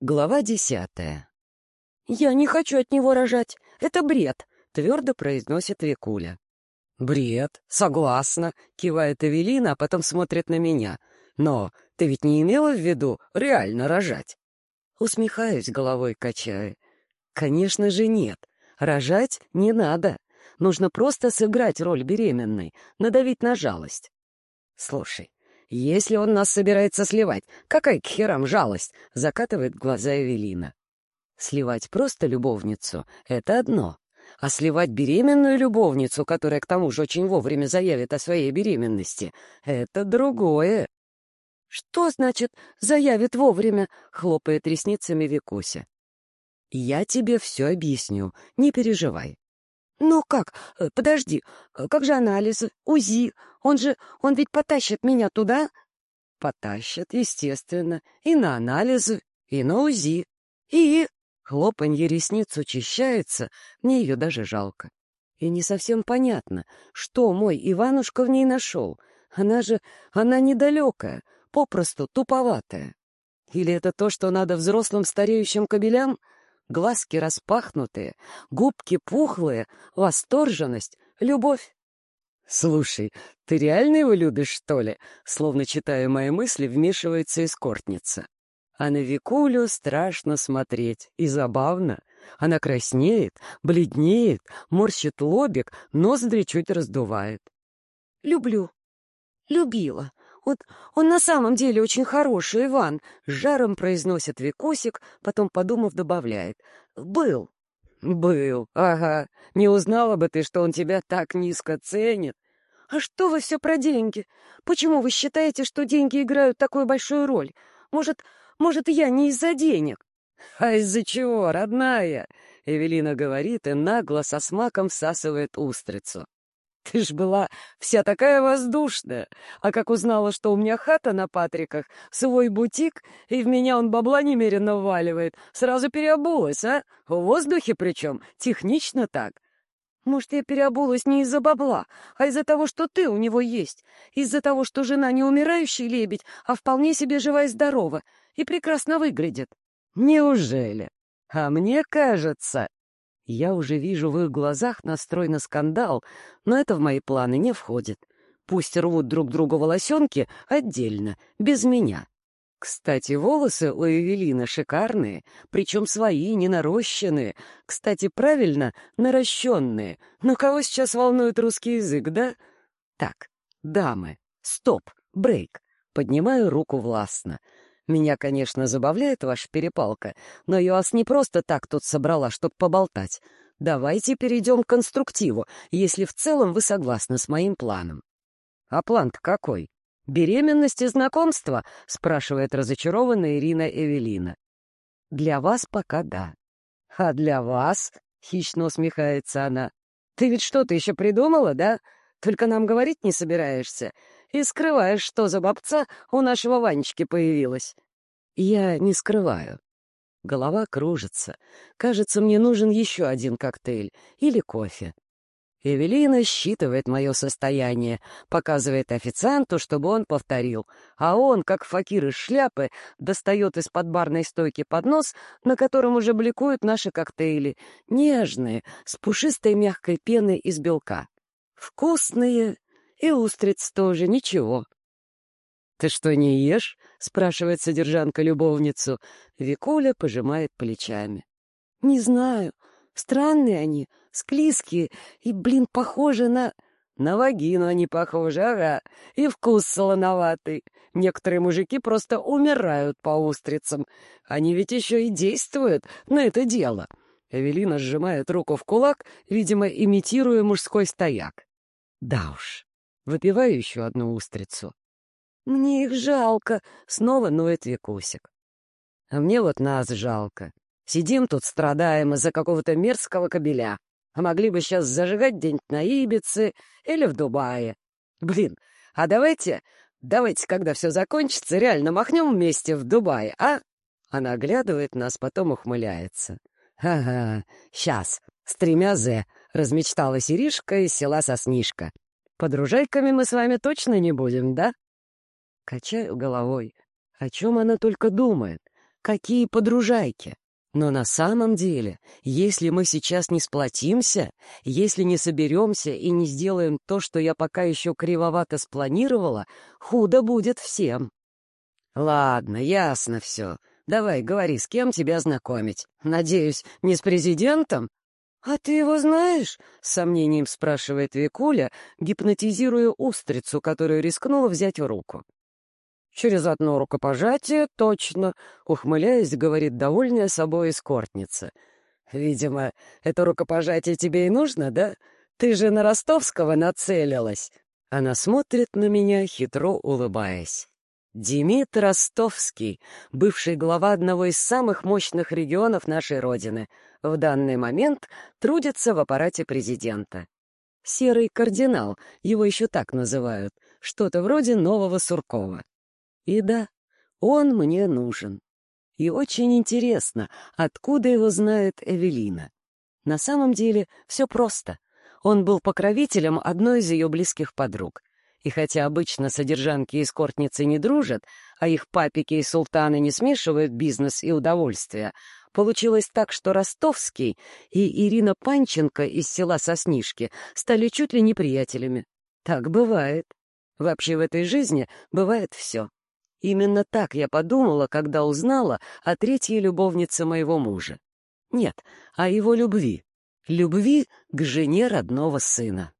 Глава десятая. «Я не хочу от него рожать. Это бред», — твердо произносит Викуля. «Бред, согласна», — кивает Эвелина, а потом смотрит на меня. «Но ты ведь не имела в виду реально рожать?» Усмехаюсь, головой качая. «Конечно же нет. Рожать не надо. Нужно просто сыграть роль беременной, надавить на жалость. Слушай, «Если он нас собирается сливать, какая к херам жалость?» — закатывает глаза Эвелина. Сливать просто любовницу — это одно. А сливать беременную любовницу, которая к тому же очень вовремя заявит о своей беременности, — это другое. «Что значит «заявит вовремя»?» — хлопает ресницами Викуся. «Я тебе все объясню, не переживай. «Ну как? Э, подожди, э, как же анализы, УЗИ? Он же, он ведь потащит меня туда?» «Потащит, естественно, и на анализы, и на УЗИ. И...» Хлопанье ресниц учащается, мне ее даже жалко. И не совсем понятно, что мой Иванушка в ней нашел. Она же, она недалекая, попросту туповатая. Или это то, что надо взрослым стареющим кобелям — глазки распахнутые, губки пухлые, восторженность, любовь. «Слушай, ты реально его любишь, что ли?» Словно читая мои мысли, вмешивается эскортница. А на Викулю страшно смотреть, и забавно. Она краснеет, бледнеет, морщит лобик, ноздри чуть раздувает. «Люблю. Любила. Вот он на самом деле очень хороший, Иван, — с жаром произносит Викусик, потом, подумав, добавляет. Был. Был, ага. Не узнала бы ты, что он тебя так низко ценит. А что вы все про деньги? Почему вы считаете, что деньги играют такую большую роль? Может, может, я не из-за денег? А из-за чего, родная? Эвелина говорит и нагло со смаком всасывает устрицу. Ты ж была вся такая воздушная. А как узнала, что у меня хата на Патриках, свой бутик, и в меня он бабла немерено вваливает, сразу переобулась, а? В воздухе причем, технично так. Может, я переобулась не из-за бабла, а из-за того, что ты у него есть, из-за того, что жена не умирающий лебедь, а вполне себе жива и здорова, и прекрасно выглядит. Неужели? А мне кажется, я уже вижу в их глазах настрой на скандал, но это в мои планы не входит. Пусть рвут друг другу волосенки отдельно, без меня. Кстати, волосы у Эвелины шикарные, причем свои, не нарощенные. Кстати, правильно, наращенные. Но кого сейчас волнует русский язык, да? Так, дамы, стоп, брейк. Поднимаю руку властно. Меня, конечно, забавляет ваша перепалка, но я вас не просто так тут собрала, чтобы поболтать. Давайте перейдем к конструктиву, если в целом вы согласны с моим планом. А план-то какой? Беременность и знакомство? Спрашивает разочарованная Ирина Эвелина. Для вас пока да. А для вас? Хищно усмехается она. Ты ведь что-то еще придумала, да? Только нам говорить не собираешься и скрываешь, что за бабца у нашего Ванечки появилась. Я не скрываю. Голова кружится. Кажется, мне нужен еще один коктейль или кофе. Эвелина считывает мое состояние, показывает официанту, чтобы он повторил, а он, как факир из шляпы, достает из-под барной стойки поднос, на котором уже бликуют наши коктейли, нежные, с пушистой мягкой пеной из белка. Вкусные и устриц тоже, ничего. «Ты что, не ешь?» — спрашивает содержанка любовницу. Викуля пожимает плечами. «Не знаю. Странные они, склизкие и, блин, похожи на...» «На вагину они похожи, ага. И вкус солоноватый. Некоторые мужики просто умирают по устрицам. Они ведь еще и действуют на это дело». Эвелина сжимает руку в кулак, видимо, имитируя мужской стояк. Да уж, выпиваю еще одну устрицу. Мне их жалко, снова ноет Викусик. А мне вот нас жалко. Сидим тут, страдаем из-за какого-то мерзкого кобеля. А могли бы сейчас зажигать где-нибудь на Ибице или в Дубае. Блин, а давайте, давайте, когда все закончится, реально махнем вместе в Дубае, а? Она оглядывает нас, потом ухмыляется. «Ага, сейчас, с тремя «З», — размечталась Иришка и села соснишка. «Подружайками мы с вами точно не будем, да?» Качаю головой. О чем она только думает? Какие подружайки? Но на самом деле, если мы сейчас не сплотимся, если не соберемся и не сделаем то, что я пока еще кривовато спланировала, худо будет всем. Ладно, ясно все. Давай, говори, с кем тебя знакомить. Надеюсь, не с президентом? «А ты его знаешь?» — с сомнением спрашивает Викуля, гипнотизируя устрицу, которую рискнула взять в руку. «Через одно рукопожатие, точно», — ухмыляясь, говорит довольная собой эскортница. «Видимо, это рукопожатие тебе и нужно, да? Ты же на Ростовского нацелилась». Она смотрит на меня, хитро улыбаясь. Демид Ростовский, бывший глава одного из самых мощных регионов нашей Родины, в данный момент трудится в аппарате президента. «Серый кардинал», его еще так называют, что-то вроде нового Суркова. И да, он мне нужен. И очень интересно, откуда его знает Эвелина. На самом деле все просто. Он был покровителем одной из ее близких подруг. И хотя обычно содержанки и эскортницы не дружат, а их папики и султаны не смешивают бизнес и удовольствие, получилось так, что Ростовский и Ирина Панченко из села Соснишки стали чуть ли не приятелями. Так бывает. Вообще в этой жизни бывает все. Именно так я подумала, когда узнала о третьей любовнице моего мужа. Нет, о его любви. Любви к жене родного сына.